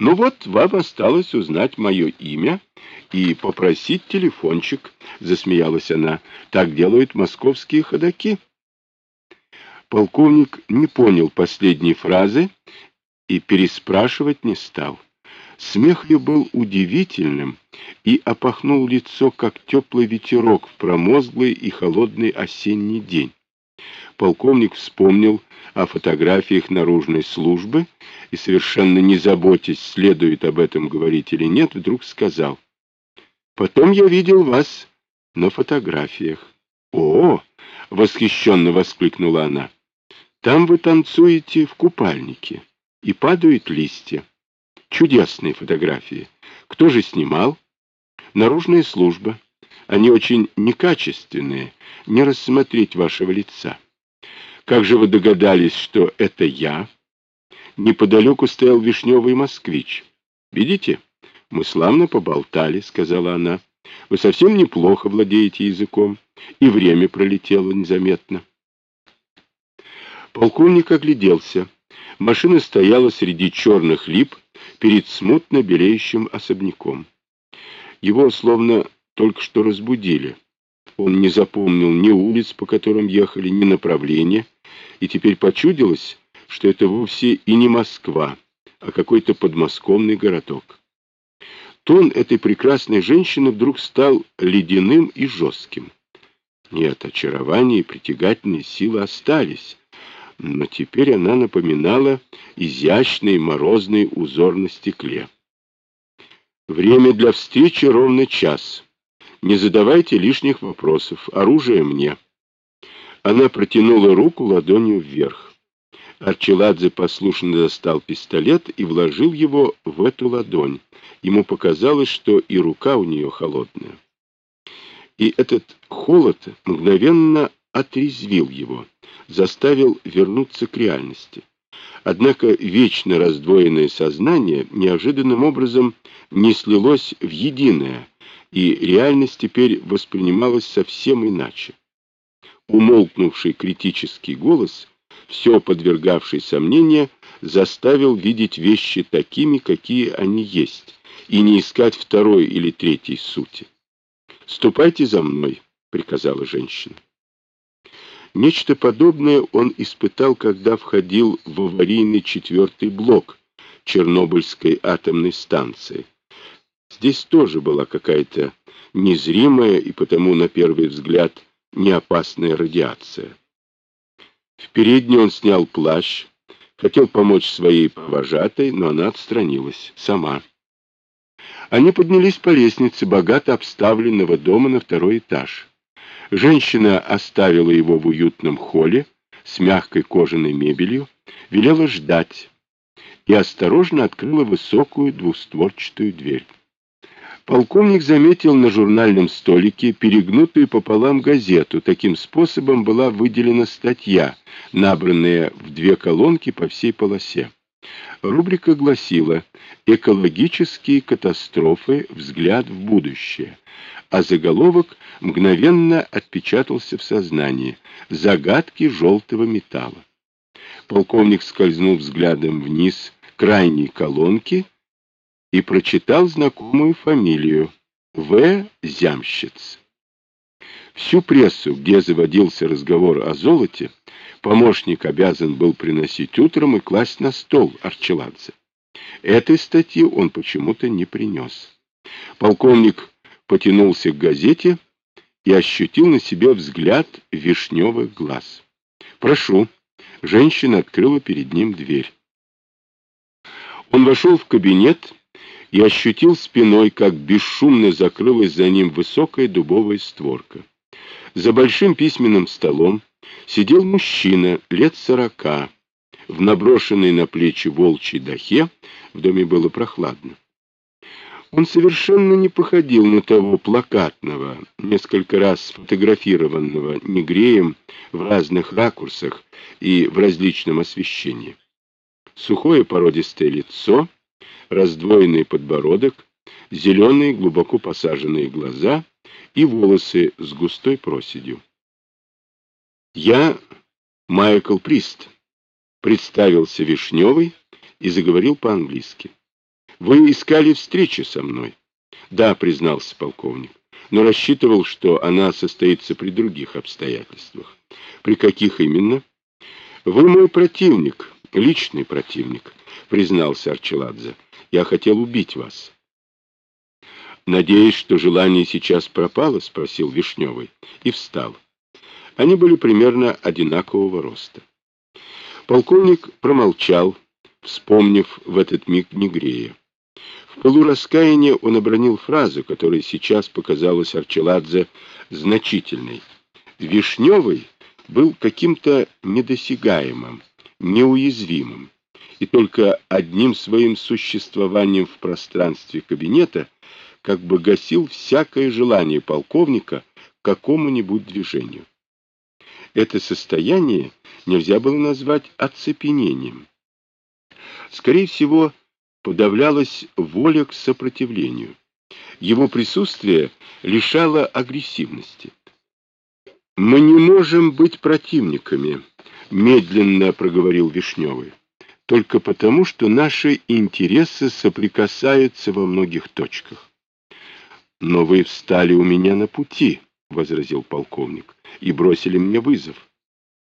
Ну вот, вам осталось узнать мое имя и попросить телефончик, — засмеялась она. Так делают московские ходаки. Полковник не понял последней фразы и переспрашивать не стал. Смех ее был удивительным и опахнул лицо, как теплый ветерок в промозглый и холодный осенний день. Полковник вспомнил о фотографиях наружной службы и, совершенно не заботясь, следует об этом говорить или нет, вдруг сказал. «Потом я видел вас на фотографиях». «О!» — восхищенно воскликнула она. «Там вы танцуете в купальнике, и падают листья. Чудесные фотографии. Кто же снимал? Наружная служба. Они очень некачественные, не рассмотреть вашего лица». Как же вы догадались, что это я? Неподалеку стоял вишневый москвич. Видите? Мы славно поболтали, сказала она. Вы совсем неплохо владеете языком, и время пролетело незаметно. Полковник огляделся. Машина стояла среди черных лип перед смутно белеющим особняком. Его словно только что разбудили. Он не запомнил ни улиц, по которым ехали, ни направления, и теперь почудилось, что это вовсе и не Москва, а какой-то подмосковный городок. Тон этой прекрасной женщины вдруг стал ледяным и жестким. Нет, очарование и притягательные силы остались, но теперь она напоминала изящный морозный узор на стекле. Время для встречи ровно час. Не задавайте лишних вопросов. Оружие мне. Она протянула руку ладонью вверх. Арчеладзе послушно достал пистолет и вложил его в эту ладонь. Ему показалось, что и рука у нее холодная. И этот холод мгновенно отрезвил его, заставил вернуться к реальности. Однако вечно раздвоенное сознание неожиданным образом не слилось в единое, и реальность теперь воспринималась совсем иначе. Умолкнувший критический голос, все подвергавший сомнения, заставил видеть вещи такими, какие они есть, и не искать второй или третьей сути. «Ступайте за мной», — приказала женщина. Нечто подобное он испытал, когда входил в аварийный четвертый блок Чернобыльской атомной станции. Здесь тоже была какая-то незримая и потому, на первый взгляд, неопасная радиация. В передней он снял плащ, хотел помочь своей провожатой, но она отстранилась сама. Они поднялись по лестнице богато обставленного дома на второй этаж. Женщина оставила его в уютном холле с мягкой кожаной мебелью, велела ждать и осторожно открыла высокую двустворчатую дверь. Полковник заметил на журнальном столике перегнутую пополам газету. Таким способом была выделена статья, набранная в две колонки по всей полосе. Рубрика гласила «Экологические катастрофы. Взгляд в будущее», а заголовок мгновенно отпечатался в сознании «Загадки желтого металла». Полковник скользнул взглядом вниз крайней колонки и прочитал знакомую фамилию В. Зямщиц. Всю прессу, где заводился разговор о золоте, помощник обязан был приносить утром и класть на стол Арчеладзе. Этой статьи он почему-то не принес. Полковник потянулся к газете и ощутил на себе взгляд вишневых глаз. «Прошу». Женщина открыла перед ним дверь. Он вошел в кабинет и ощутил спиной, как бесшумно закрылась за ним высокая дубовая створка. За большим письменным столом сидел мужчина лет сорока, в наброшенной на плечи волчьей дахе, в доме было прохладно. Он совершенно не походил на того плакатного, несколько раз сфотографированного негреем в разных ракурсах и в различном освещении. Сухое породистое лицо — раздвоенный подбородок, зеленые глубоко посаженные глаза и волосы с густой проседью. «Я Майкл Прист», — представился Вишневый и заговорил по-английски. Вы искали встречи со мной? Да, признался полковник, но рассчитывал, что она состоится при других обстоятельствах. При каких именно? Вы мой противник, личный противник, признался Арчеладзе. Я хотел убить вас. Надеюсь, что желание сейчас пропало, спросил Вишневый и встал. Они были примерно одинакового роста. Полковник промолчал, вспомнив в этот миг Негрея. В полураскаянии он обронил фразу, которая сейчас показалась Арчеладзе значительной. Вишневый был каким-то недосягаемым, неуязвимым, и только одним своим существованием в пространстве кабинета как бы гасил всякое желание полковника к какому-нибудь движению. Это состояние нельзя было назвать оцепенением. Скорее всего, подавлялась воля к сопротивлению. Его присутствие лишало агрессивности. «Мы не можем быть противниками», — медленно проговорил Вишневый, «только потому, что наши интересы соприкасаются во многих точках». «Но вы встали у меня на пути», — возразил полковник, — «и бросили мне вызов.